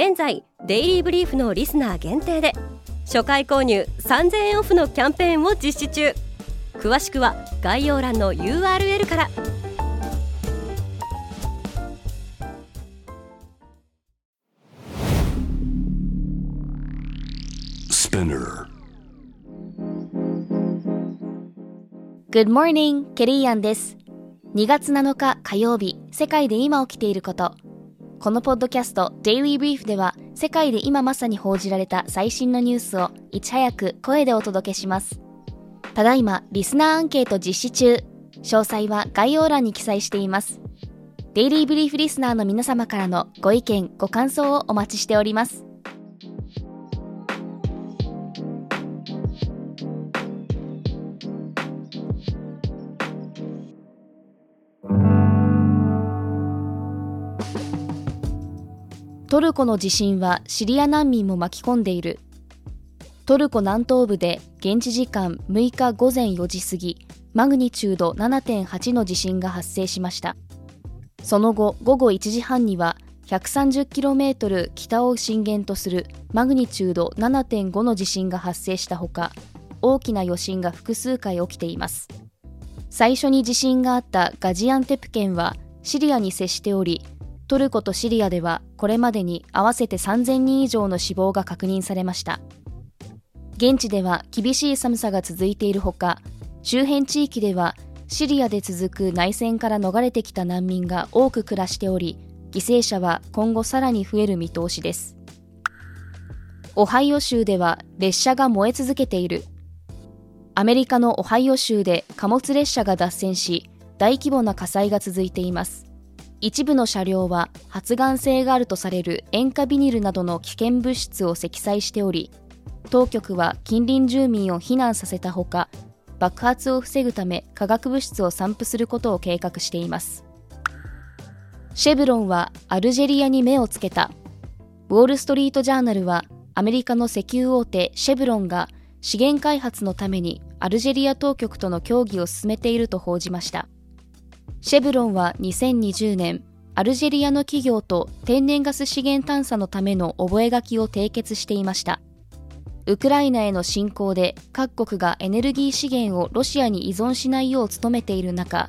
現在デイリーブリーフのリスナー限定で初回購入3000円オフのキャンペーンを実施中。詳しくは概要欄の URL から。Good morning, ケリーアンです。2月7日火曜日世界で今起きていることこのポッドキャスト Daily Brief では世界で今まさに報じられた最新のニュースをいち早く声でお届けします。ただいまリスナーアンケート実施中。詳細は概要欄に記載しています。デイリーブリーフリスナーの皆様からのご意見、ご感想をお待ちしております。トルコの地震はシリア難民も巻き込んでいる。トルコ南東部で現地時間6日午前4時過ぎマグニチュード7.8の地震が発生しました。その後午後1時半には 130km 北を震源とするマグニチュード7.5の地震が発生したほか大きな余震が複数回起きています。最初に地震があったガジアンテプ県はシリアに接しておりトルコとシリアではこれまでに合わせて3000人以上の死亡が確認されました。現地では厳しい寒さが続いているほか周辺地域ではシリアで続く内戦から逃れてきた難民が多く暮らしており犠牲者は今後さらに増える見通しです。オハイオ州では列車が燃え続けている。アメリカのオハイオ州で貨物列車が脱線し大規模な火災が続いています。一部の車両は発がん性があるとされる塩化ビニルなどの危険物質を積載しており当局は近隣住民を避難させたほか爆発を防ぐため化学物質を散布することを計画しています。シェブロンはアルジェリアに目をつけた。ウォール・ストリート・ジャーナルはアメリカの石油大手シェブロンが資源開発のためにアルジェリア当局との協議を進めていると報じました。シェブロンは2020年、アルジェリアの企業と天然ガス資源探査のための覚書を締結していました。ウクライナへの侵攻で各国がエネルギー資源をロシアに依存しないよう努めている中、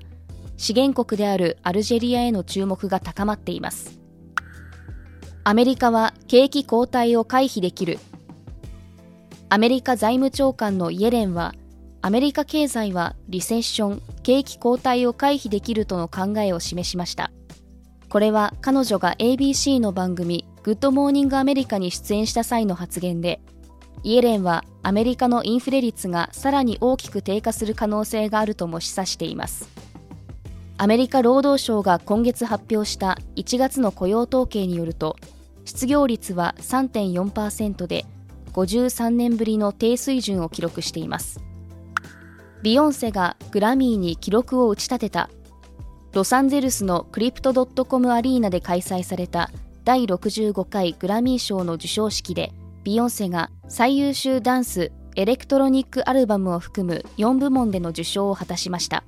資源国であるアルジェリアへの注目が高まっています。アメリカは景気後退を回避できる。アメリカ財務長官のイエレンは、アメリカ経済はリセッション、景気後退を回避できるとの考えを示しました。これは彼女が ABC の番組 Good Morning America に出演した際の発言で、イエレンはアメリカのインフレ率がさらに大きく低下する可能性があるとも示唆しています。アメリカ労働省が今月発表した1月の雇用統計によると、失業率は3.4%で53年ぶりの低水準を記録しています。ビヨンセがグラミーに記録を打ち立てた。ロサンゼルスのクリプトドットコムアリーナで開催された第65回グラミー賞の授賞式でビヨンセが最優秀ダンスエレクトロニックアルバムを含む4部門での受賞を果たしました。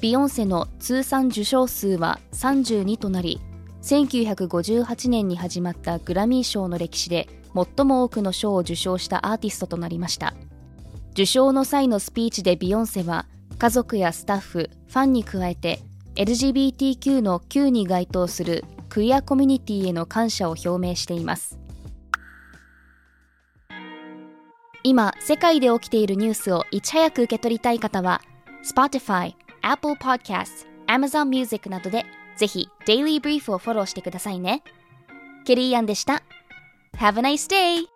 ビヨンセの通算受賞数は32となり1958年に始まったグラミー賞の歴史で最も多くの賞を受賞したアーティストとなりました。受賞の際のスピーチでビヨンセは家族やスタッフ、ファンに加えて LGBTQ の Q に該当するクイアコミュニティへの感謝を表明しています。今世界で起きているニュースをいち早く受け取りたい方は Spotify、Apple Podcast、Amazon Music などでぜひ Daily Brief をフォローしてくださいね。ケリーアンでした。Have a nice day!